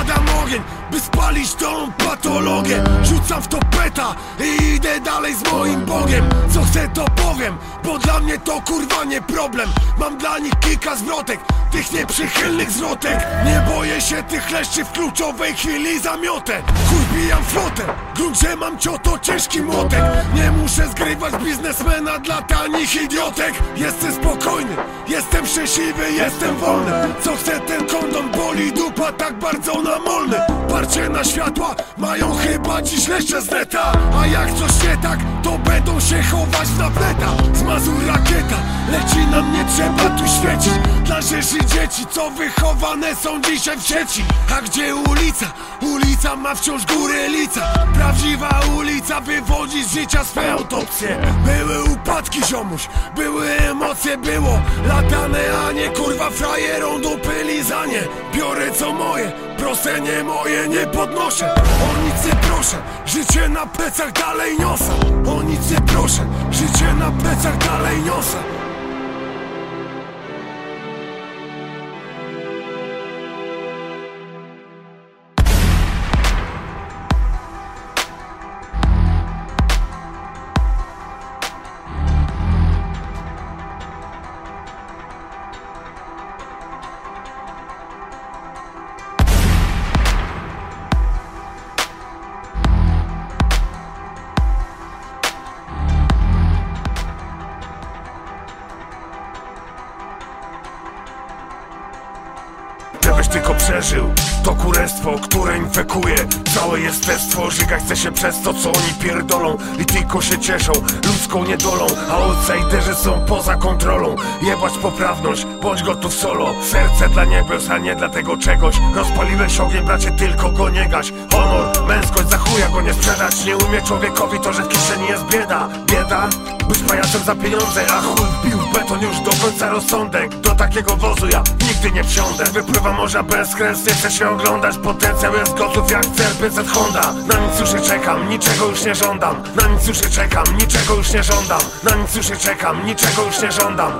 Wkładam ogień, by spalić tą patologię. Rzucam w to peta i idę dalej z moim Bogiem. Co chcę to powiem, bo dla mnie to kurwa nie problem. Mam dla nich kilka zwrotek, tych nieprzychylnych zwrotek. Nie boję się tych leszczy w kluczowej chwili zamiotę Chuj bijam flotę, w gruncie mam cioto ciężki młotek. Nie muszę zgrywać biznesmena dla tanich idiotek. Jestem spokojny, jestem szczęśliwy, jestem wolny. Co chce ten kondon, boli dupa tak bardzo namolny Parcie na światła mają chyba dziś leszcze z A jak coś nie tak, to będą się chować w napneta Z Mazur rakieta, leci nam nie trzeba tu świecić. Dla rzeszy dzieci, co wychowane są dzisiaj w sieci. A gdzie ulica? Ulica ma wciąż górę lica. Prawdziwa ulica wywodzi z życia swe autopsje. Były upadki ziomuś, były emocje, było latane, a nie kurwa frajerą dupy lizanie co moje, proste nie moje, nie podnoszę. O nic nie proszę, życie na plecach dalej niosę. O nic nie proszę, życie na plecach dalej niosę Żebyś tylko przeżył To kurestwo, które infekuje Całe jestestwo Żyga chce się przez to, co oni pierdolą. I tylko się cieszą ludzką niedolą. A outsiderzy są poza kontrolą. Jebać poprawność, bądź gotów solo. Serce dla niebios, a nie dla tego czegoś. Rozpaliłeś ogień, bracie, tylko go nie gaś. Honor, męskość, za chuja go nie sprzedać. Nie umie człowiekowi to, że w kieszeni jest bieda. Bieda? Być pajacem za pieniądze A chuj wbił beton już do końca rozsądek. Do takiego wozu ja nigdy nie wsiądę. Wypływa morza bez kres, nie chcę się oglądać Potencjał jest gotów jak CR500 Honda Na nic już nie czekam, niczego już nie żądam Na nic już nie czekam, niczego już nie żądam Na nic już nie czekam, niczego już nie żądam